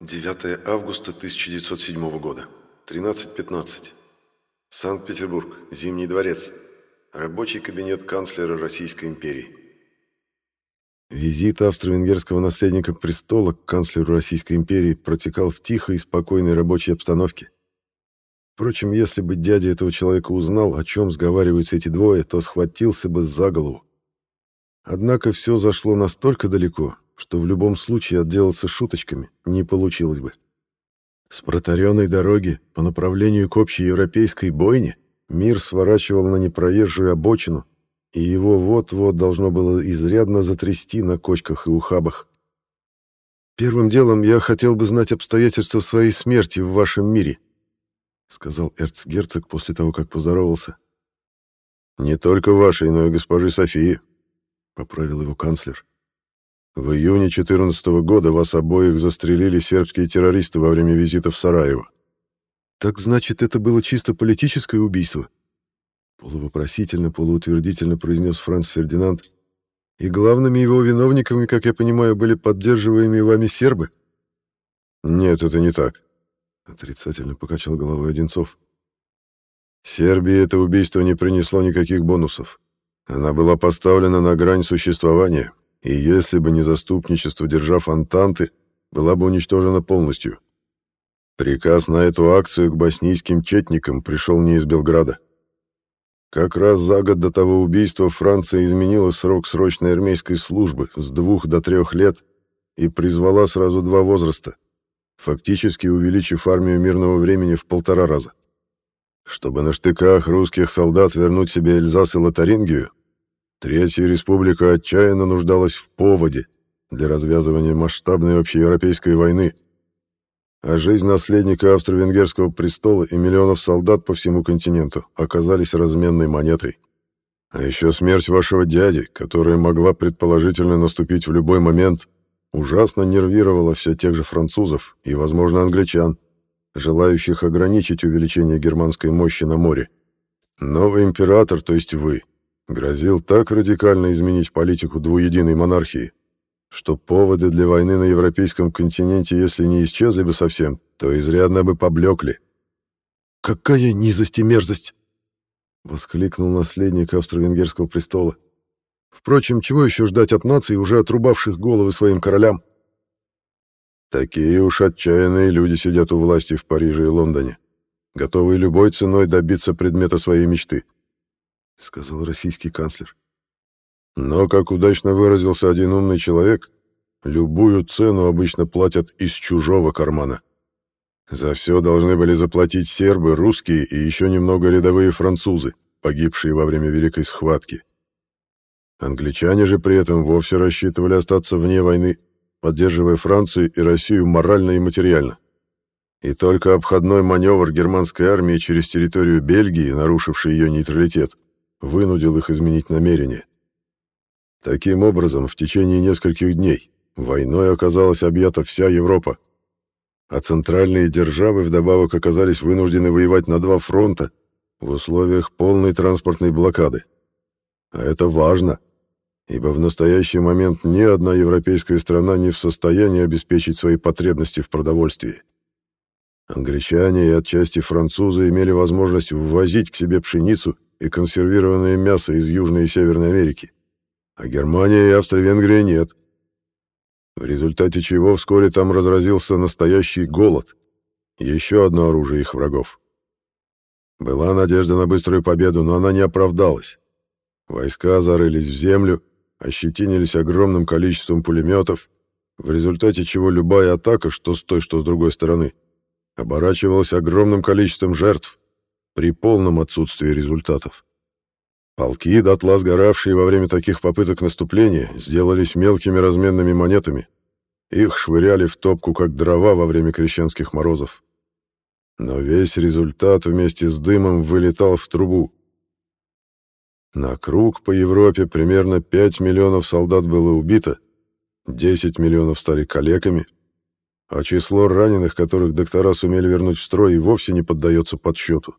9 августа 1907 года. 13.15. Санкт-Петербург. Зимний дворец. Рабочий кабинет канцлера Российской империи. Визит австро-венгерского наследника престола к канцлеру Российской империи протекал в тихой и спокойной рабочей обстановке. Впрочем, если бы дядя этого человека узнал, о чем сговариваются эти двое, то схватился бы за голову. Однако все зашло настолько далеко, что в любом случае отделаться шуточками не получилось бы. С протаренной дороги по направлению к общей европейской бойне мир сворачивал на непроезжую обочину, и его вот-вот должно было изрядно затрясти на кочках и ухабах. «Первым делом я хотел бы знать обстоятельства своей смерти в вашем мире», сказал эрцгерцог после того, как поздоровался. «Не только вашей, но и госпожи Софии», — поправил его канцлер. В июне 14 года вас обоих застрелили сербские террористы во время визита в Сараево. Так значит, это было чисто политическое убийство? Полувопросительно, полуутвердительно произнес Франц Фердинанд. И главными его виновниками, как я понимаю, были поддерживаемые вами сербы? Нет, это не так. Отрицательно покачал головой Одинцов. Сербии это убийство не принесло никаких бонусов. Она была поставлена на грань существования, и если бы не заступничество держав Антанты, была бы уничтожена полностью. Приказ на эту акцию к боснийским четникам пришел не из Белграда. Как раз за год до того убийства Франция изменила срок срочной армейской службы с двух до трех лет и призвала сразу два возраста, фактически увеличив армию мирного времени в полтора раза. Чтобы на штыках русских солдат вернуть себе Эльзас и Лотарингию, Третья республика отчаянно нуждалась в поводе для развязывания масштабной общеевропейской войны, а жизнь наследника австро-венгерского престола и миллионов солдат по всему континенту оказались разменной монетой. А еще смерть вашего дяди, которая могла предположительно наступить в любой момент, ужасно нервировала все тех же французов и, возможно, англичан, желающих ограничить увеличение германской мощи на море. Новый император, то есть вы, грозил так радикально изменить политику двуединой монархии, что поводы для войны на европейском континенте, если не исчезли бы совсем, то изрядно бы поблекли. «Какая низость и мерзость!» — воскликнул наследник австро-венгерского престола. «Впрочем, чего еще ждать от наций, уже отрубавших головы своим королям?» «Такие уж отчаянные люди сидят у власти в Париже и Лондоне, готовые любой ценой добиться предмета своей мечты», — сказал российский канцлер. Но, как удачно выразился один умный человек, любую цену обычно платят из чужого кармана. За все должны были заплатить сербы, русские и еще немного рядовые французы, погибшие во время Великой Схватки. Англичане же при этом вовсе рассчитывали остаться вне войны, поддерживая Францию и Россию морально и материально. И только обходной маневр германской армии через территорию Бельгии, нарушивший ее нейтралитет, вынудил их изменить намерение. Таким образом, в течение нескольких дней войной оказалась объята вся Европа, а центральные державы вдобавок оказались вынуждены воевать на два фронта в условиях полной транспортной блокады. А это важно, ибо в настоящий момент ни одна европейская страна не в состоянии обеспечить свои потребности в продовольствии. Англичане и отчасти французы имели возможность ввозить к себе пшеницу и консервированное мясо из Южной и Северной Америки, а Германия и Австро-Венгрия нет. В результате чего вскоре там разразился настоящий голод, еще одно оружие их врагов. Была надежда на быструю победу, но она не оправдалась. Войска зарылись в землю, ощетинились огромным количеством пулеметов, в результате чего любая атака, что с той, что с другой стороны, оборачивалась огромным количеством жертв, при полном отсутствии результатов. Полки, дотла сгоравшие во время таких попыток наступления, сделались мелкими разменными монетами. Их швыряли в топку, как дрова во время крещенских морозов. Но весь результат вместе с дымом вылетал в трубу. На круг по Европе примерно 5 миллионов солдат было убито, 10 миллионов стали калеками, а число раненых, которых доктора сумели вернуть в строй, и вовсе не поддается подсчету.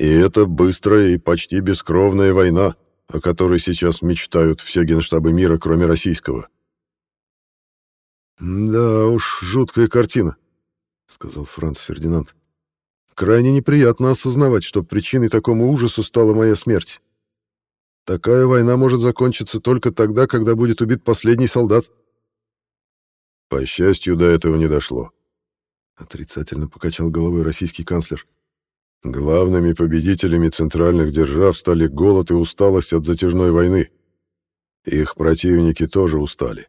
И это быстрая и почти бескровная война, о которой сейчас мечтают все генштабы мира, кроме российского. «Да уж, жуткая картина», — сказал Франц Фердинанд. «Крайне неприятно осознавать, что причиной такому ужасу стала моя смерть. Такая война может закончиться только тогда, когда будет убит последний солдат». «По счастью, до этого не дошло», — отрицательно покачал головой российский канцлер. «Главными победителями центральных держав стали голод и усталость от затяжной войны. Их противники тоже устали.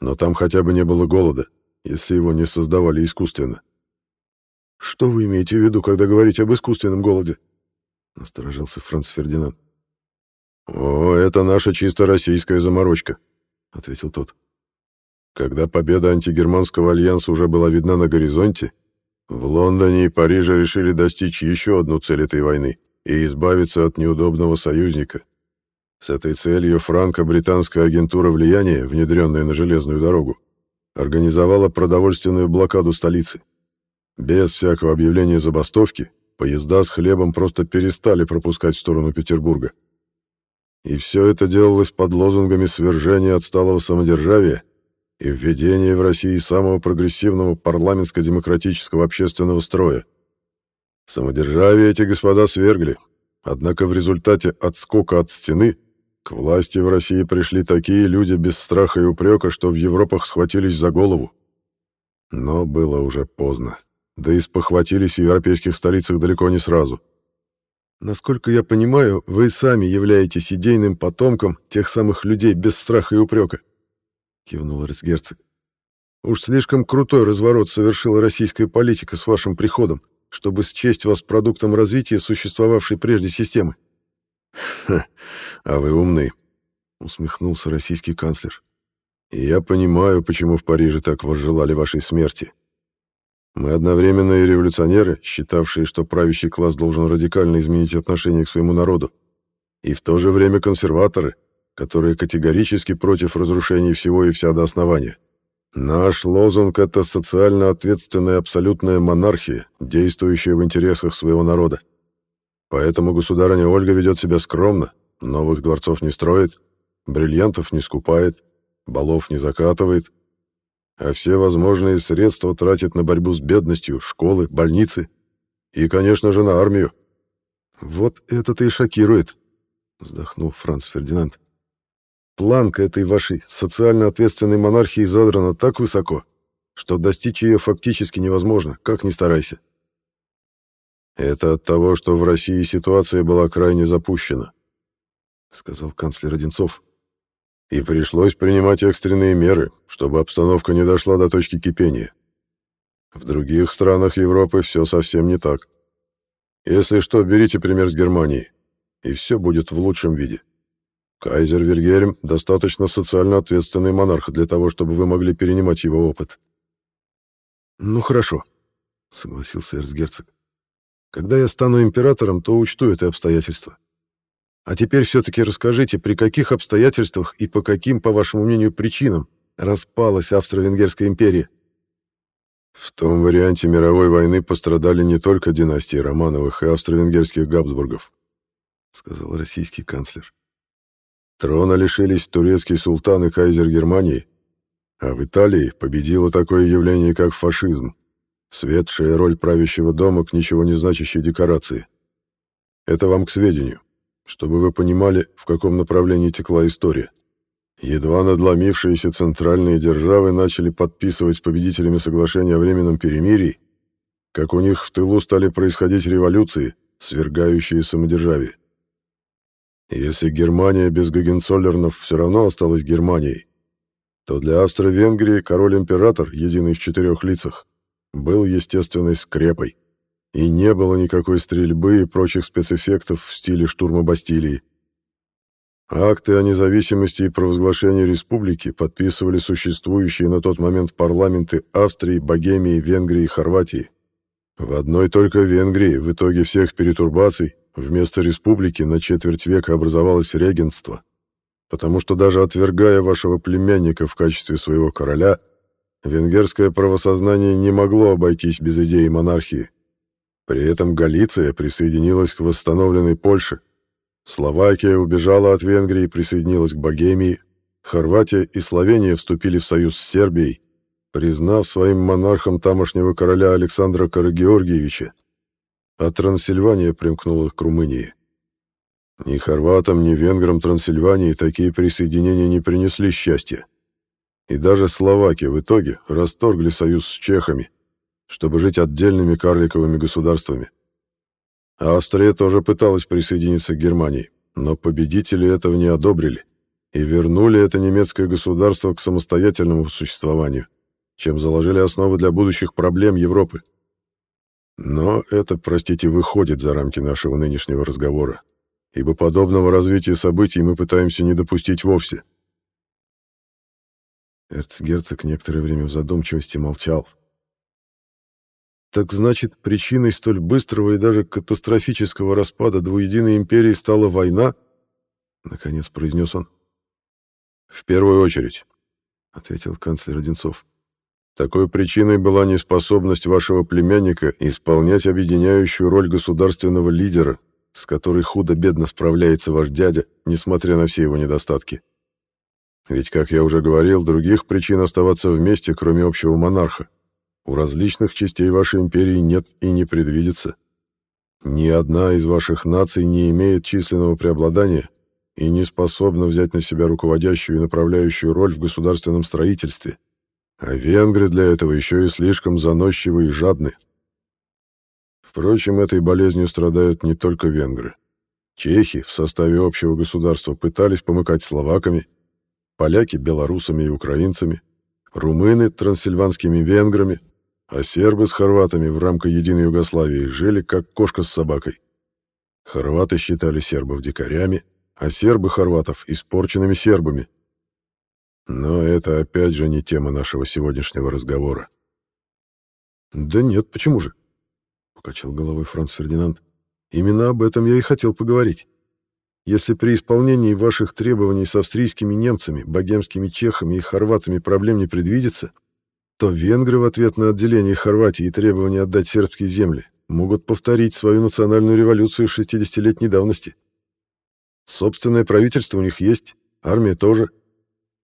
Но там хотя бы не было голода, если его не создавали искусственно. «Что вы имеете в виду, когда говорите об искусственном голоде?» — насторожился Франц Фердинанд. «О, это наша чисто российская заморочка», — ответил тот. Когда победа антигерманского альянса уже была видна на горизонте, в Лондоне и Париже решили достичь еще одну цель этой войны и избавиться от неудобного союзника, с этой целью франко-британская агентура влияния, внедренная на железную дорогу, организовала продовольственную блокаду столицы. Без всякого объявления забастовки поезда с хлебом просто перестали пропускать в сторону Петербурга. И все это делалось под лозунгами свержения отсталого самодержавия и введения в России самого прогрессивного парламентско-демократического общественного строя. Самодержавие эти господа свергли, однако в результате отскока от стены к власти в России пришли такие люди без страха и упрека, что в Европах схватились за голову. Но было уже поздно. Да и спохватились в европейских столицах далеко не сразу. Насколько я понимаю, вы сами являетесь идейным потомком тех самых людей без страха и упрека, кивнул эрцгерцог. Уж слишком крутой разворот совершила российская политика с вашим приходом, чтобы счесть вас продуктом развития существовавшей прежде системы. а вы умный, усмехнулся российский канцлер. И я понимаю, почему в Париже так возжелали вашей смерти. Мы одновременно и революционеры, считавшие, что правящий класс должен радикально изменить отношение к своему народу, и в то же время консерваторы, которые категорически против разрушения всего и вся до основания. Наш лозунг — это социально ответственная абсолютная монархия, действующая в интересах своего народа. Поэтому государыня Ольга ведет себя скромно, новых дворцов не строит, бриллиантов не скупает, балов не закатывает, а все возможные средства тратит на борьбу с бедностью, школы, больницы и, конечно же, на армию. «Вот это-то и шокирует», — вздохнул Франц Фердинанд. «Планка этой вашей социально ответственной монархии задрана так высоко, что достичь ее фактически невозможно, как ни старайся. Это от того, что в России ситуация была крайне запущена, сказал канцлер Одинцов. И пришлось принимать экстренные меры, чтобы обстановка не дошла до точки кипения. В других странах Европы все совсем не так. Если что, берите пример с Германии, и все будет в лучшем виде. Кайзер Вильгельм достаточно социально ответственный монарх для того, чтобы вы могли перенимать его опыт. Ну хорошо, согласился эрцгерцог. Когда я стану императором, то учту это обстоятельство. А теперь все-таки расскажите, при каких обстоятельствах и по каким, по вашему мнению, причинам распалась Австро-Венгерская империя? В том варианте мировой войны пострадали не только династии Романовых и австро-венгерских Габсбургов, сказал российский канцлер. Трона лишились турецкий султан и кайзер Германии, а в Италии победило такое явление, как фашизм, Светшая роль правящего дома к ничего не значащей декорации. Это вам к сведению, чтобы вы понимали, в каком направлении текла история. Едва надломившиеся центральные державы начали подписывать с победителями соглашения о временном перемирии, как у них в тылу стали происходить революции, свергающие самодержавие. Если Германия без Гагенцоллернов все равно осталась Германией, то для Австро-Венгрии король-император, единый в четырех лицах, был естественной скрепой, и не было никакой стрельбы и прочих спецэффектов в стиле штурма Бастилии. Акты о независимости и провозглашении республики подписывали существующие на тот момент парламенты Австрии, Богемии, Венгрии и Хорватии. В одной только Венгрии в итоге всех перетурбаций вместо республики на четверть века образовалось регентство, потому что даже отвергая вашего племянника в качестве своего короля, Венгерское правосознание не могло обойтись без идеи монархии. При этом Галиция присоединилась к восстановленной Польше. Словакия убежала от Венгрии и присоединилась к Богемии. Хорватия и Словения вступили в союз с Сербией. признав своим монархом тамошнего короля Александра Карагеоргиевича, а Трансильвания примкнула к Румынии. Ни хорватам, ни венграм Трансильвании такие присоединения не принесли счастья. И даже Словакия в итоге расторгли союз с чехами, чтобы жить отдельными карликовыми государствами. Австрия тоже пыталась присоединиться к Германии, но победители этого не одобрили и вернули это немецкое государство к самостоятельному существованию, чем заложили основы для будущих проблем Европы. Но это, простите, выходит за рамки нашего нынешнего разговора, ибо подобного развития событий мы пытаемся не допустить вовсе. Эрцгерцог некоторое время в задумчивости молчал. «Так значит, причиной столь быстрого и даже катастрофического распада двуединой империи стала война?» — наконец произнес он. «В первую очередь», — ответил канцлер Одинцов. «Такой причиной была неспособность вашего племянника исполнять объединяющую роль государственного лидера, с которой худо-бедно справляется ваш дядя, несмотря на все его недостатки. Ведь, как я уже говорил, других причин оставаться вместе, кроме общего монарха, у различных частей вашей империи нет и не предвидится. Ни одна из ваших наций не имеет численного преобладания и не способна взять на себя руководящую и направляющую роль в государственном строительстве. А венгры для этого еще и слишком заносчивы и жадны. Впрочем, этой болезнью страдают не только венгры. Чехи в составе общего государства пытались помыкать словаками, поляки — белорусами и украинцами, румыны — трансильванскими венграми, а сербы с хорватами в рамках единой Югославии жили как кошка с собакой. Хорваты считали сербов дикарями, а сербы хорватов — испорченными сербами. Но это опять же не тема нашего сегодняшнего разговора. «Да нет, почему же?» — покачал головой Франц Фердинанд. «Именно об этом я и хотел поговорить. Если при исполнении ваших требований с австрийскими немцами, богемскими чехами и хорватами проблем не предвидится, то венгры в ответ на отделение Хорватии и требование отдать сербские земли могут повторить свою национальную революцию 60-летней давности. Собственное правительство у них есть, армия тоже.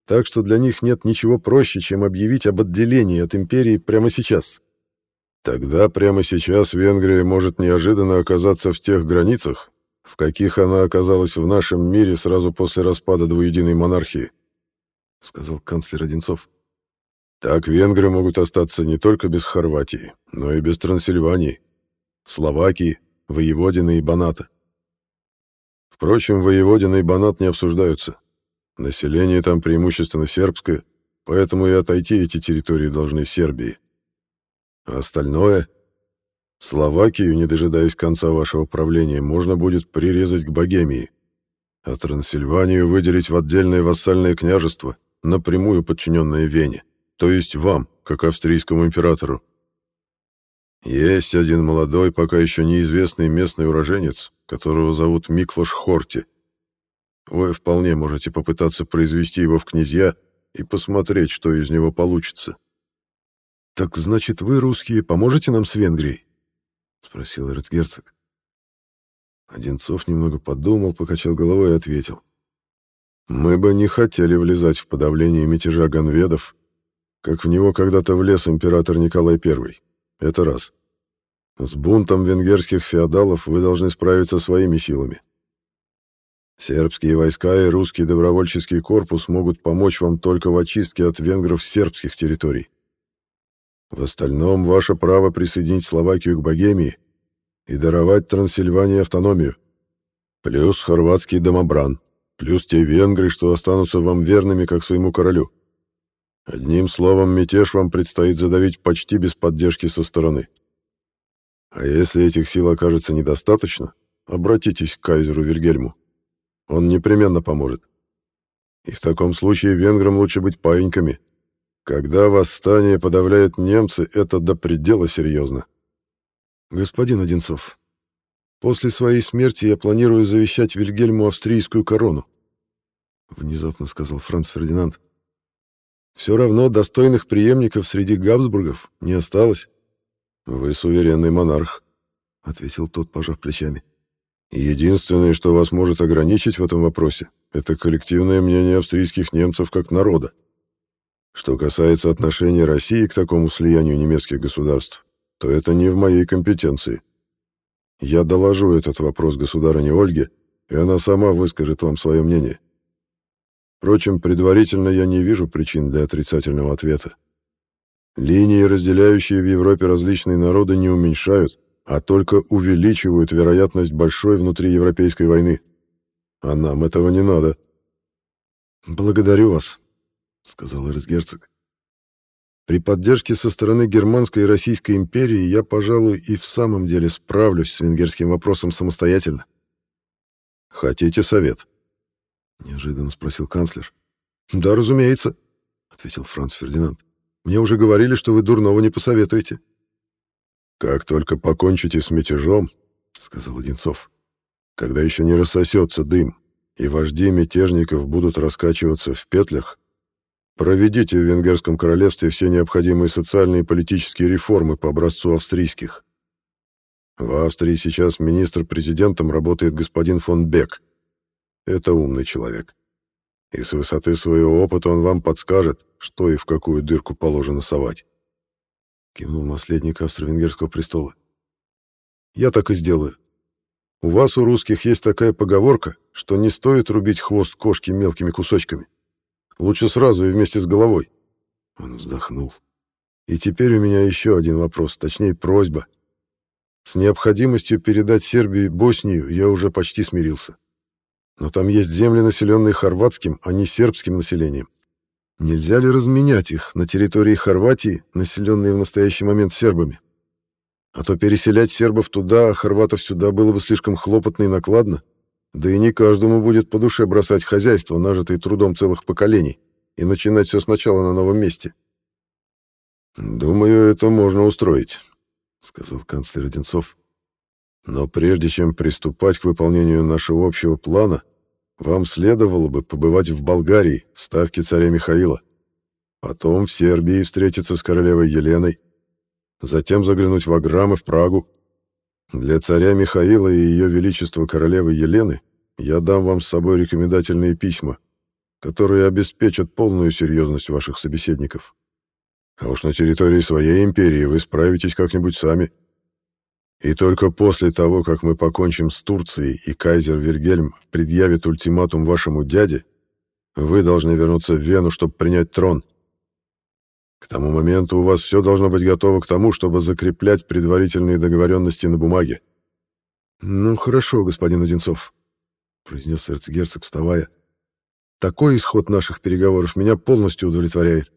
Так что для них нет ничего проще, чем объявить об отделении от империи прямо сейчас. Тогда прямо сейчас Венгрия может неожиданно оказаться в тех границах, в каких она оказалась в нашем мире сразу после распада двуединой монархии, сказал канцлер Одинцов. Так венгры могут остаться не только без Хорватии, но и без Трансильвании, Словакии, Воеводины и Баната. Впрочем, Воеводина и Банат не обсуждаются. Население там преимущественно сербское, поэтому и отойти эти территории должны Сербии. А остальное Словакию, не дожидаясь конца вашего правления, можно будет прирезать к Богемии, а Трансильванию выделить в отдельное вассальное княжество, напрямую подчиненное Вене, то есть вам, как австрийскому императору. Есть один молодой, пока еще неизвестный местный уроженец, которого зовут Миклош Хорти. Вы вполне можете попытаться произвести его в князья и посмотреть, что из него получится. «Так значит, вы, русские, поможете нам с Венгрией?» — спросил эрцгерцог. Одинцов немного подумал, покачал головой и ответил. «Мы бы не хотели влезать в подавление мятежа ганведов, как в него когда-то влез император Николай I. Это раз. С бунтом венгерских феодалов вы должны справиться своими силами. Сербские войска и русский добровольческий корпус могут помочь вам только в очистке от венгров сербских территорий. В остальном ваше право присоединить Словакию к Богемии и даровать Трансильвании автономию. Плюс хорватский домобран, плюс те венгры, что останутся вам верными, как своему королю. Одним словом, мятеж вам предстоит задавить почти без поддержки со стороны. А если этих сил окажется недостаточно, обратитесь к кайзеру Вильгельму. Он непременно поможет. И в таком случае венграм лучше быть паиньками — когда восстание подавляют немцы, это до предела серьезно. Господин Одинцов, после своей смерти я планирую завещать Вильгельму австрийскую корону, внезапно сказал Франц Фердинанд. Все равно достойных преемников среди Габсбургов не осталось. Вы суверенный монарх, ответил тот, пожав плечами. Единственное, что вас может ограничить в этом вопросе, это коллективное мнение австрийских немцев как народа. Что касается отношения России к такому слиянию немецких государств, то это не в моей компетенции. Я доложу этот вопрос государыне Ольге, и она сама выскажет вам свое мнение. Впрочем, предварительно я не вижу причин для отрицательного ответа. Линии, разделяющие в Европе различные народы, не уменьшают, а только увеличивают вероятность большой внутриевропейской войны. А нам этого не надо. «Благодарю вас», — сказал эрцгерцог. «При поддержке со стороны Германской и Российской империи я, пожалуй, и в самом деле справлюсь с венгерским вопросом самостоятельно». «Хотите совет?» — неожиданно спросил канцлер. «Да, разумеется», — ответил Франц Фердинанд. «Мне уже говорили, что вы дурного не посоветуете». «Как только покончите с мятежом», — сказал Одинцов, — «когда еще не рассосется дым, и вожди мятежников будут раскачиваться в петлях, проведите в Венгерском королевстве все необходимые социальные и политические реформы по образцу австрийских. В Австрии сейчас министр-президентом работает господин фон Бек. Это умный человек. И с высоты своего опыта он вам подскажет, что и в какую дырку положено совать. Кивнул наследник австро-венгерского престола. Я так и сделаю. У вас, у русских, есть такая поговорка, что не стоит рубить хвост кошки мелкими кусочками. Лучше сразу и вместе с головой. Он вздохнул. И теперь у меня еще один вопрос, точнее просьба. С необходимостью передать Сербию и Боснию я уже почти смирился. Но там есть земли, населенные хорватским, а не сербским населением. Нельзя ли разменять их на территории Хорватии, населенные в настоящий момент сербами? А то переселять сербов туда, а хорватов сюда было бы слишком хлопотно и накладно. Да и не каждому будет по душе бросать хозяйство, нажитое трудом целых поколений, и начинать все сначала на новом месте. «Думаю, это можно устроить», — сказал канцлер Одинцов. «Но прежде чем приступать к выполнению нашего общего плана, вам следовало бы побывать в Болгарии, в ставке царя Михаила, потом в Сербии встретиться с королевой Еленой, затем заглянуть в Аграм и в Прагу. Для царя Михаила и ее величества королевы Елены я дам вам с собой рекомендательные письма, которые обеспечат полную серьезность ваших собеседников. А уж на территории своей империи вы справитесь как-нибудь сами. И только после того, как мы покончим с Турцией и кайзер Вильгельм предъявит ультиматум вашему дяде, вы должны вернуться в Вену, чтобы принять трон. К тому моменту у вас все должно быть готово к тому, чтобы закреплять предварительные договоренности на бумаге. «Ну, хорошо, господин Одинцов», — произнес эрцгерцог, вставая. «Такой исход наших переговоров меня полностью удовлетворяет.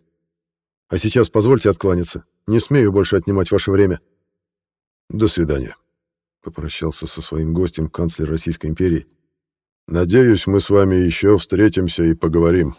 А сейчас позвольте откланяться. Не смею больше отнимать ваше время». «До свидания», — попрощался со своим гостем канцлер Российской империи. «Надеюсь, мы с вами еще встретимся и поговорим».